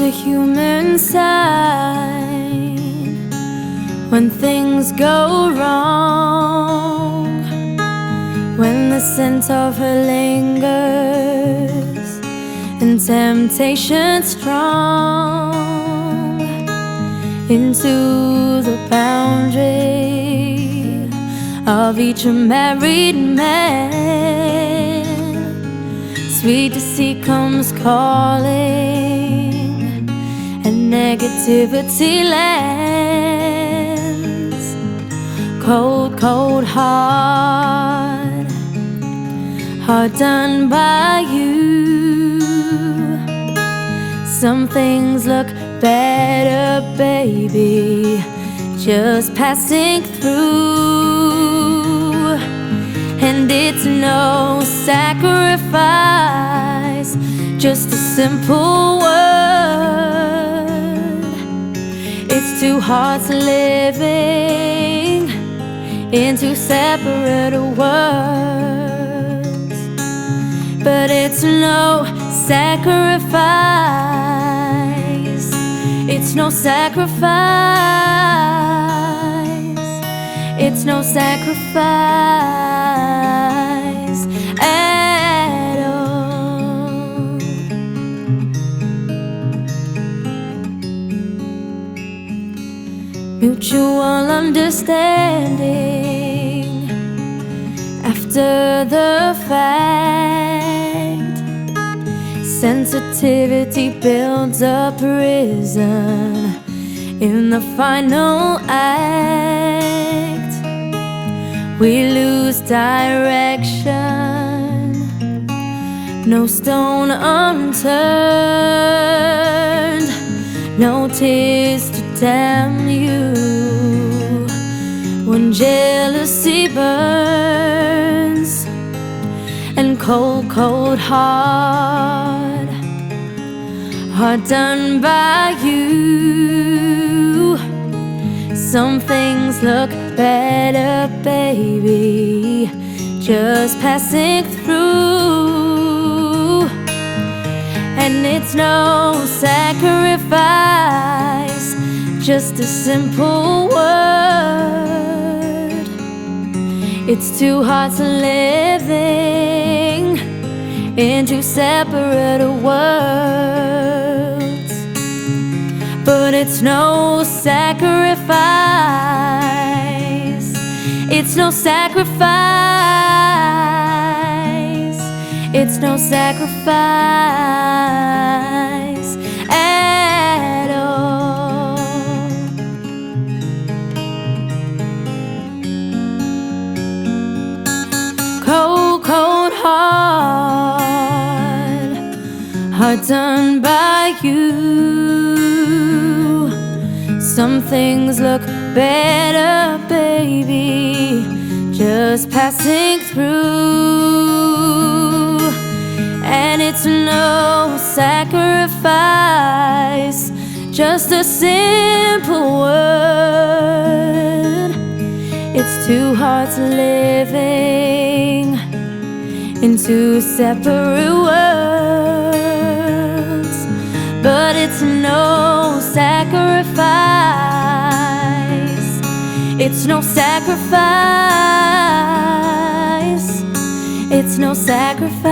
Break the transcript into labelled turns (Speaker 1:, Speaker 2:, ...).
Speaker 1: A human sign when things go wrong. When the scent of her lingers and temptation strong into the boundary of each married man. Sweet deceit comes calling, negativity lands. Cold, cold heart, heart done by you. Some things look better, baby, just passing through. And it's no sacrifice, just a simple word. It's two hearts living in two separate worlds. But it's no sacrifice, it's no sacrifice, it's no sacrifice. At Mutual understanding after the fact. Sensitivity builds a prison in the final act. We lose direction, no stone unturned, no tears damn you. When jealousy burns and cold, cold heart, heart done by you. Some things look better, baby, just passing through. And it's no sacrifice, just a simple word. It's two hearts living in two separate worlds. But it's no sacrifice, it's no sacrifice, it's no sacrifice heart done by you. Some things look better, baby, just passing through. And it's no sacrifice, just a simple word. It's two hearts living in two separate worlds, but it's no sacrifice. It's no sacrifice. It's no sacrifice